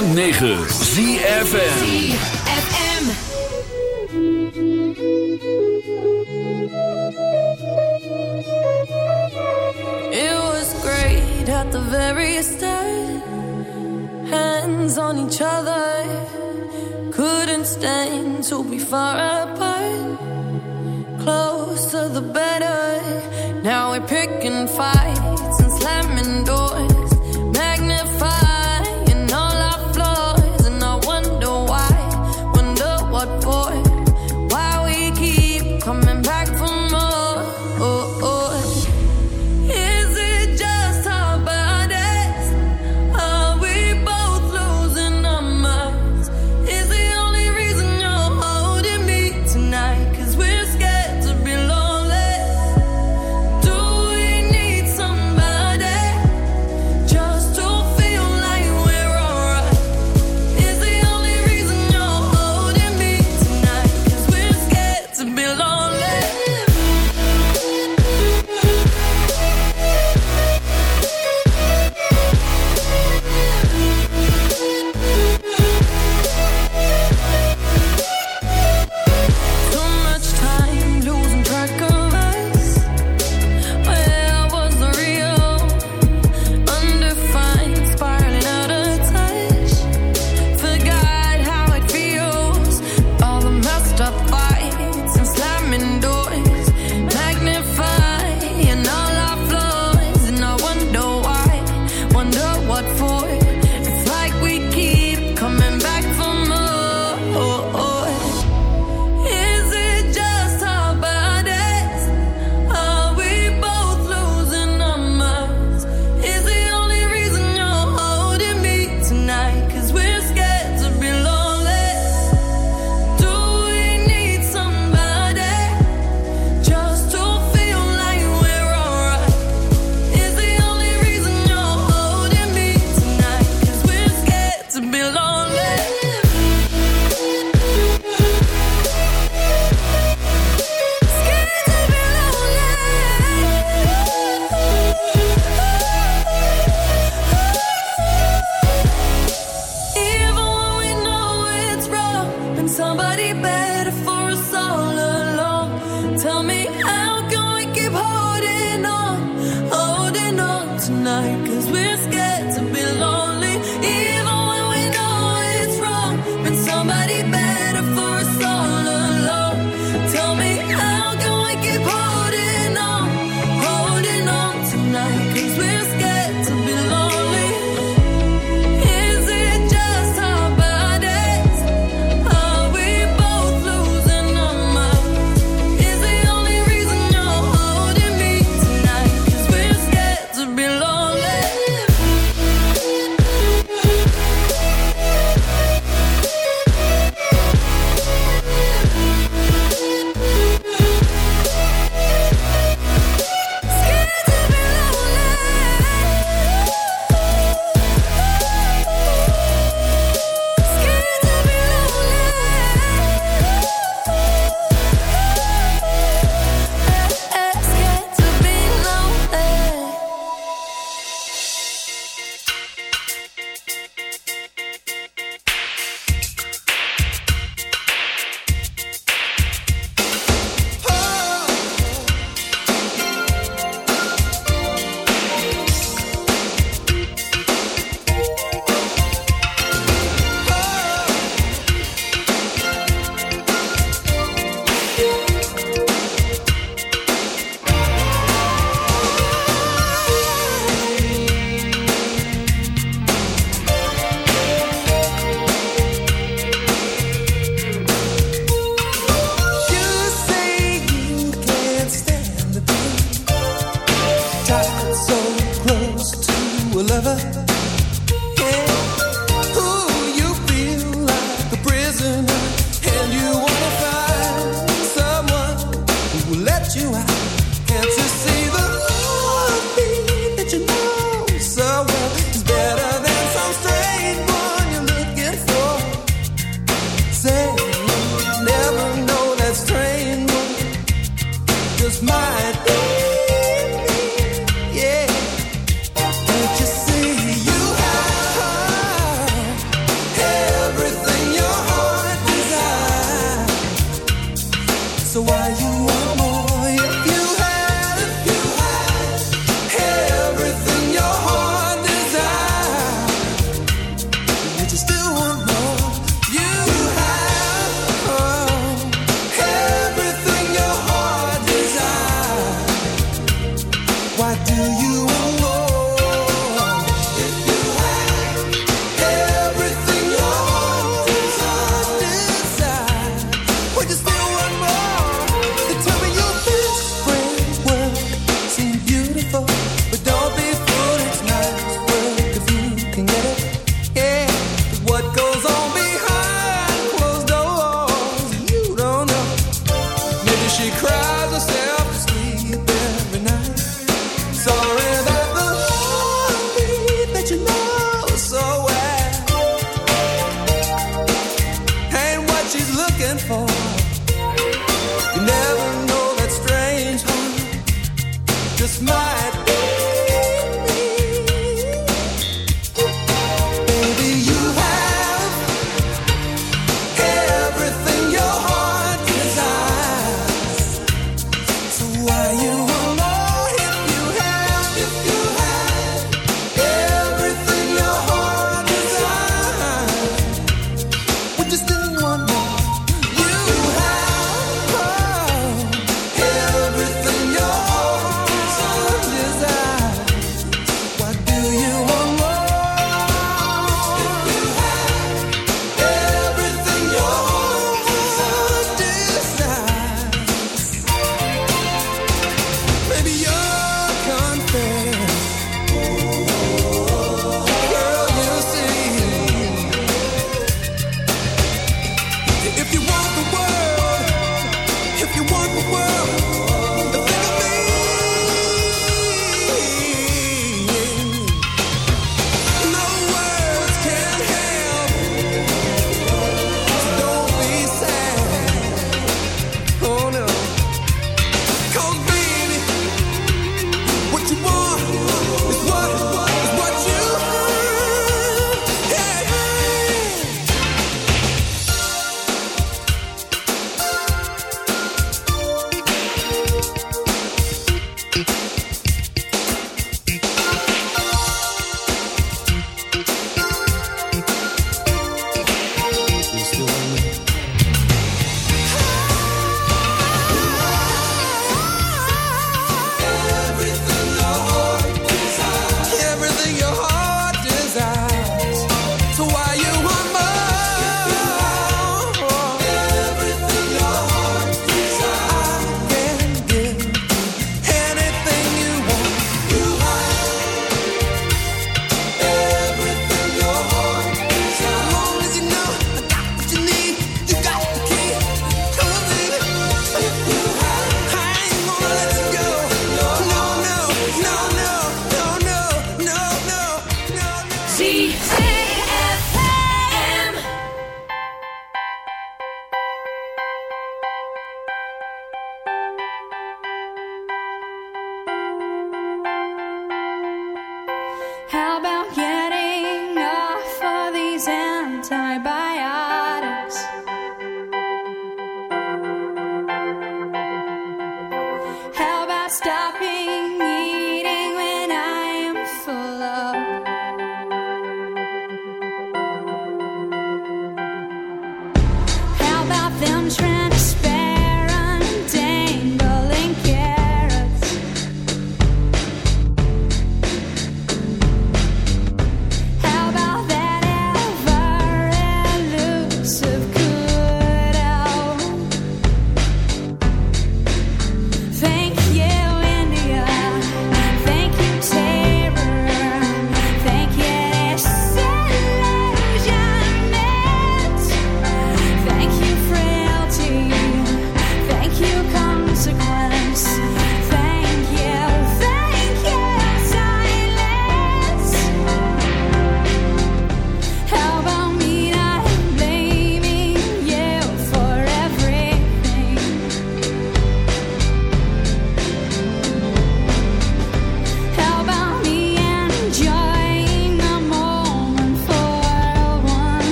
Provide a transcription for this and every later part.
106.9 ZFN somebody better.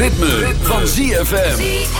Ritme, van. ZFM.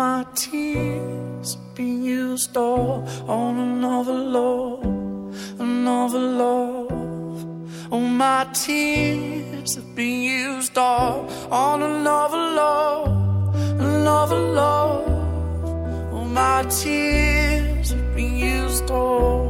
my tears been used up on another love, another love. All my tears have been used up on another love, another love. All my tears have been used up.